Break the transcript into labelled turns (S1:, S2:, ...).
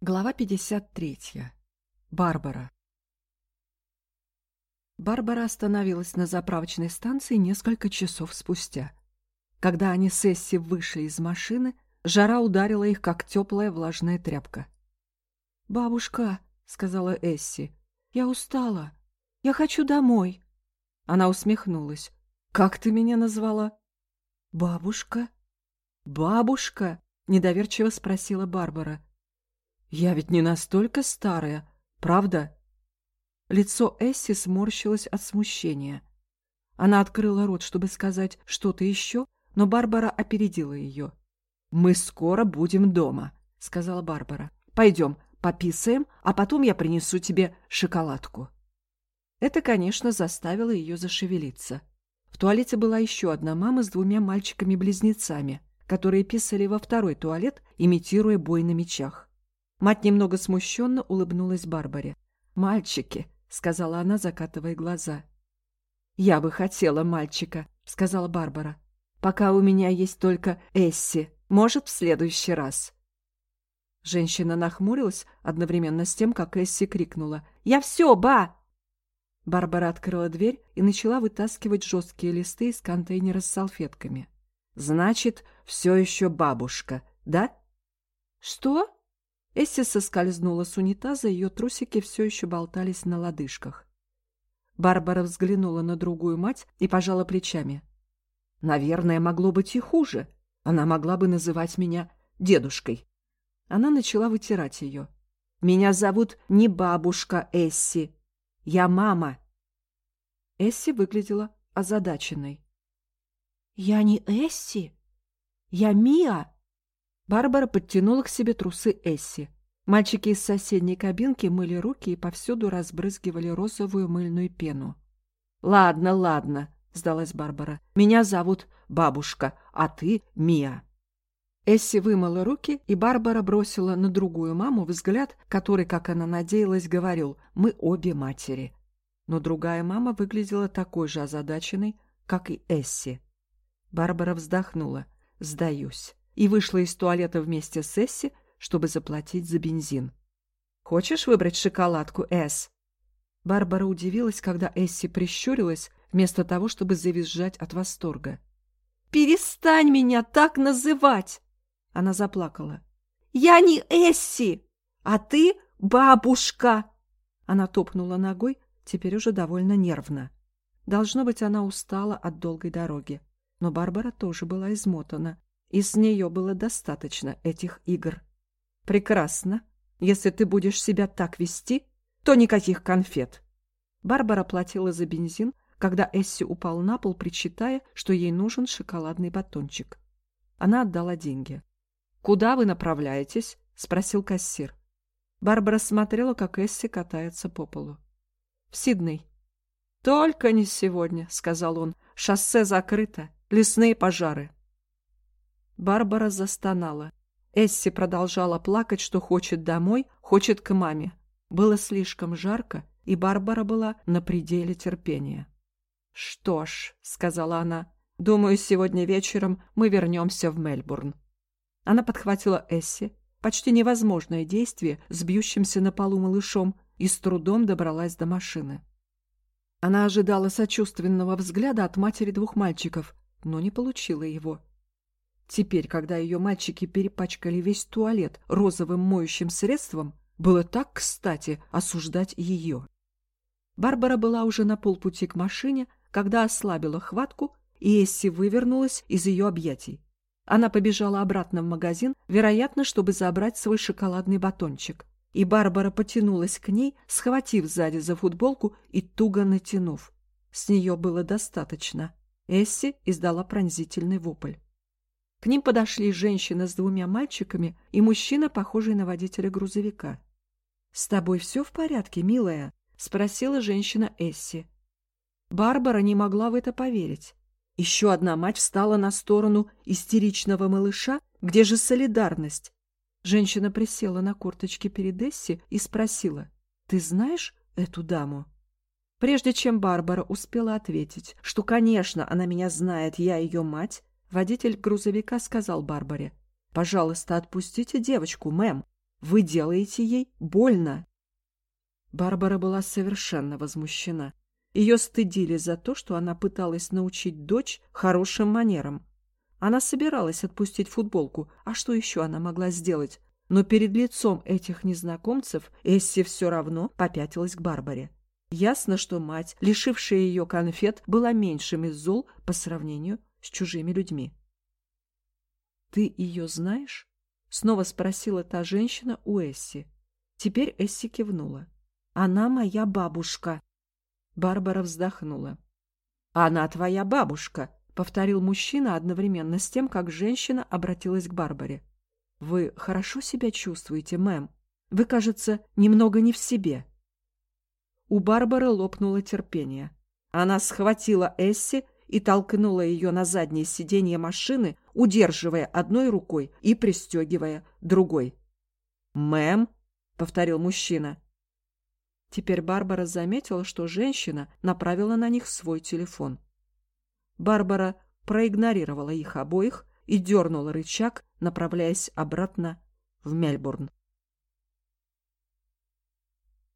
S1: Глава 53. Барбара. Барбара остановилась на заправочной станции несколько часов спустя. Когда они с Эсси вышли из машины, жара ударила их, как теплая влажная тряпка. «Бабушка», — сказала Эсси, — «я устала. Я хочу домой». Она усмехнулась. «Как ты меня назвала?» «Бабушка». «Бабушка?» — недоверчиво спросила Барбара. «Я ведь не настолько старая, правда?» Лицо Эсси сморщилось от смущения. Она открыла рот, чтобы сказать что-то еще, но Барбара опередила ее. «Мы скоро будем дома», — сказала Барбара. «Пойдем, пописаем, а потом я принесу тебе шоколадку». Это, конечно, заставило ее зашевелиться. В туалете была еще одна мама с двумя мальчиками-близнецами, которые писали во второй туалет, имитируя бой на мечах. Мать немного смущенно улыбнулась Барбаре. «Мальчики», — сказала она, закатывая глаза. «Я бы хотела мальчика», — сказала Барбара. «Пока у меня есть только Эсси. Может, в следующий раз». Женщина нахмурилась одновременно с тем, как Эсси крикнула. «Я все, ба!» Барбара открыла дверь и начала вытаскивать жесткие листы из контейнера с салфетками. «Значит, все еще бабушка, да?» «Что?» Эсси соскользнула с унитаза, ее трусики все еще болтались на лодыжках. Барбара взглянула на другую мать и пожала плечами. «Наверное, могло быть и хуже. Она могла бы называть меня дедушкой». Она начала вытирать ее. «Меня зовут не бабушка Эсси. Я мама». Эсси выглядела озадаченной. «Я не Эсси. Я Мия». Барбара подтянула к себе трусы Эсси. Мальчики из соседней кабинки мыли руки и повсюду разбрызгивали розовую мыльную пену. «Ладно, ладно», — сдалась Барбара. «Меня зовут Бабушка, а ты Мия». Эсси вымыла руки, и Барбара бросила на другую маму взгляд, который, как она надеялась, говорил «Мы обе матери». Но другая мама выглядела такой же озадаченной, как и Эсси. Барбара вздохнула. «Сдаюсь» и вышла из туалета вместе с Эсси, чтобы заплатить за бензин. «Хочешь выбрать шоколадку, Эс?» Барбара удивилась, когда Эсси прищурилась, вместо того, чтобы завизжать от восторга. «Перестань меня так называть!» Она заплакала. «Я не Эсси, а ты бабушка!» Она топнула ногой, теперь уже довольно нервно. Должно быть, она устала от долгой дороги. Но Барбара тоже была измотана и с нее было достаточно этих игр. Прекрасно. Если ты будешь себя так вести, то никаких конфет. Барбара платила за бензин, когда Эсси упал на пол, причитая, что ей нужен шоколадный батончик. Она отдала деньги. «Куда вы направляетесь?» — спросил кассир. Барбара смотрела, как Эсси катается по полу. «В Сидней». «Только не сегодня», — сказал он. «Шоссе закрыто. Лесные пожары». Барбара застонала. Эсси продолжала плакать, что хочет домой, хочет к маме. Было слишком жарко, и Барбара была на пределе терпения. «Что ж», — сказала она, — «думаю, сегодня вечером мы вернемся в Мельбурн». Она подхватила Эсси, почти невозможное действие с бьющимся на полу малышом, и с трудом добралась до машины. Она ожидала сочувственного взгляда от матери двух мальчиков, но не получила его. Теперь, когда ее мальчики перепачкали весь туалет розовым моющим средством, было так кстати осуждать ее. Барбара была уже на полпути к машине, когда ослабила хватку, и Эсси вывернулась из ее объятий. Она побежала обратно в магазин, вероятно, чтобы забрать свой шоколадный батончик. И Барбара потянулась к ней, схватив сзади за футболку и туго натянув. С нее было достаточно. Эсси издала пронзительный вопль. К ним подошли женщина с двумя мальчиками и мужчина, похожий на водителя грузовика. «С тобой все в порядке, милая?» — спросила женщина Эсси. Барбара не могла в это поверить. Еще одна мать встала на сторону истеричного малыша. Где же солидарность? Женщина присела на корточки перед Эсси и спросила. «Ты знаешь эту даму?» Прежде чем Барбара успела ответить, что, конечно, она меня знает, я ее мать, Водитель грузовика сказал Барбаре. «Пожалуйста, отпустите девочку, мэм». Вы делаете ей больно. Барбара была совершенно возмущена. Ее стыдили за то, что она пыталась научить дочь хорошим манерам. Она собиралась отпустить футболку, а что еще она могла сделать? Но перед лицом этих незнакомцев Эсси все равно попятилась к Барбаре. Ясно, что мать, лишившая ее конфет, была меньшим из зол по сравнению с чужими людьми. «Ты ее знаешь?» — снова спросила та женщина у Эсси. Теперь Эсси кивнула. «Она моя бабушка». Барбара вздохнула. «Она твоя бабушка», — повторил мужчина одновременно с тем, как женщина обратилась к Барбаре. «Вы хорошо себя чувствуете, мэм? Вы, кажется, немного не в себе». У Барбары лопнуло терпение. Она схватила Эсси и толкнула ее на заднее сиденье машины, удерживая одной рукой и пристегивая другой. «Мэм», — повторил мужчина. Теперь Барбара заметила, что женщина направила на них свой телефон. Барбара проигнорировала их обоих и дернула рычаг, направляясь обратно в Мельбурн.